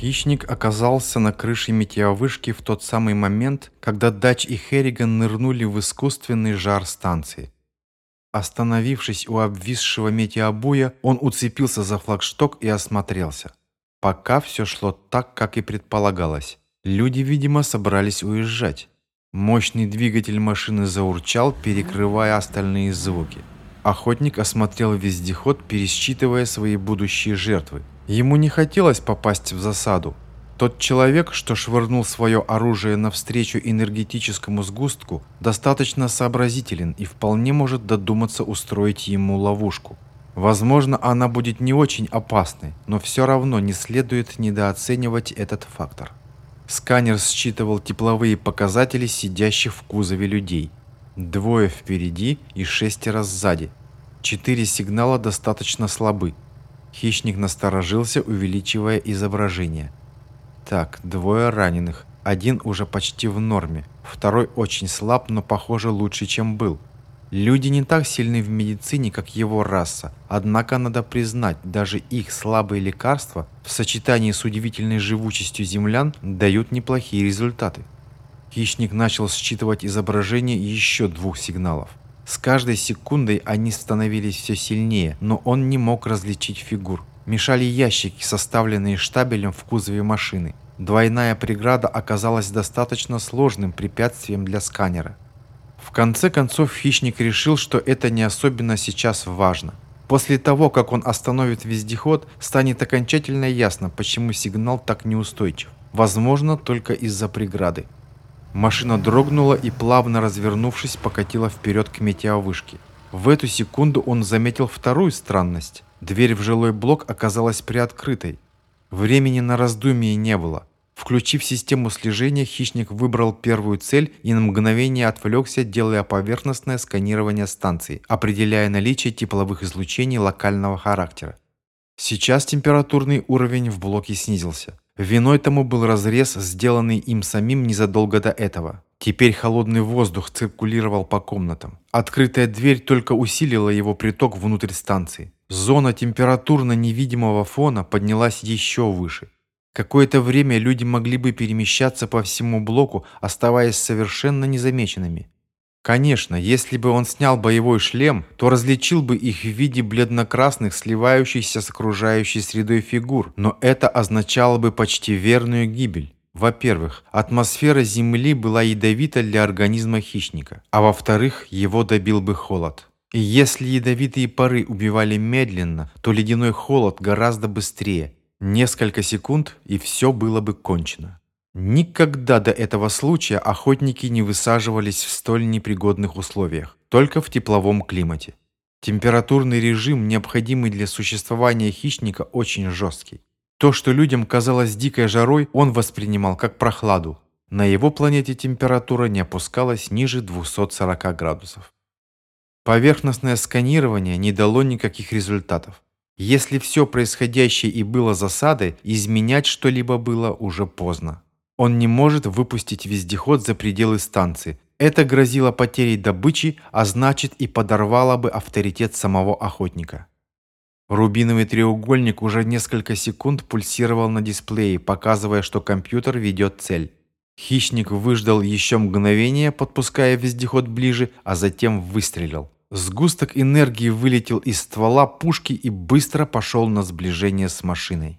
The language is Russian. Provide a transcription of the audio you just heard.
Хищник оказался на крыше метеовышки в тот самый момент, когда Дач и Херриган нырнули в искусственный жар станции. Остановившись у обвисшего метеобуя, он уцепился за флагшток и осмотрелся. Пока все шло так, как и предполагалось. Люди, видимо, собрались уезжать. Мощный двигатель машины заурчал, перекрывая остальные звуки. Охотник осмотрел вездеход, пересчитывая свои будущие жертвы. Ему не хотелось попасть в засаду. Тот человек, что швырнул свое оружие навстречу энергетическому сгустку, достаточно сообразителен и вполне может додуматься устроить ему ловушку. Возможно, она будет не очень опасной, но все равно не следует недооценивать этот фактор. Сканер считывал тепловые показатели сидящих в кузове людей. Двое впереди и шестеро сзади. Четыре сигнала достаточно слабы. Хищник насторожился, увеличивая изображение. Так, двое раненых. Один уже почти в норме. Второй очень слаб, но похоже лучше, чем был. Люди не так сильны в медицине, как его раса. Однако надо признать, даже их слабые лекарства в сочетании с удивительной живучестью землян дают неплохие результаты. Хищник начал считывать изображение еще двух сигналов. С каждой секундой они становились все сильнее, но он не мог различить фигур. Мешали ящики, составленные штабелем в кузове машины. Двойная преграда оказалась достаточно сложным препятствием для сканера. В конце концов хищник решил, что это не особенно сейчас важно. После того, как он остановит вездеход, станет окончательно ясно, почему сигнал так неустойчив. Возможно, только из-за преграды. Машина дрогнула и, плавно развернувшись, покатила вперед к метеовышке. В эту секунду он заметил вторую странность. Дверь в жилой блок оказалась приоткрытой. Времени на раздумье не было. Включив систему слежения, хищник выбрал первую цель и на мгновение отвлекся, делая поверхностное сканирование станции, определяя наличие тепловых излучений локального характера. Сейчас температурный уровень в блоке снизился. Виной тому был разрез, сделанный им самим незадолго до этого. Теперь холодный воздух циркулировал по комнатам. Открытая дверь только усилила его приток внутрь станции. Зона температурно-невидимого фона поднялась еще выше. Какое-то время люди могли бы перемещаться по всему блоку, оставаясь совершенно незамеченными. Конечно, если бы он снял боевой шлем, то различил бы их в виде бледно-красных, сливающихся с окружающей средой фигур, но это означало бы почти верную гибель. Во-первых, атмосфера Земли была ядовита для организма хищника, а во-вторых, его добил бы холод. И если ядовитые пары убивали медленно, то ледяной холод гораздо быстрее. Несколько секунд, и все было бы кончено. Никогда до этого случая охотники не высаживались в столь непригодных условиях, только в тепловом климате. Температурный режим, необходимый для существования хищника, очень жесткий. То, что людям казалось дикой жарой, он воспринимал как прохладу. На его планете температура не опускалась ниже 240 градусов. Поверхностное сканирование не дало никаких результатов. Если все происходящее и было засадой, изменять что-либо было уже поздно. Он не может выпустить вездеход за пределы станции. Это грозило потерей добычи, а значит и подорвало бы авторитет самого охотника. Рубиновый треугольник уже несколько секунд пульсировал на дисплее, показывая, что компьютер ведет цель. Хищник выждал еще мгновение, подпуская вездеход ближе, а затем выстрелил. Сгусток энергии вылетел из ствола пушки и быстро пошел на сближение с машиной.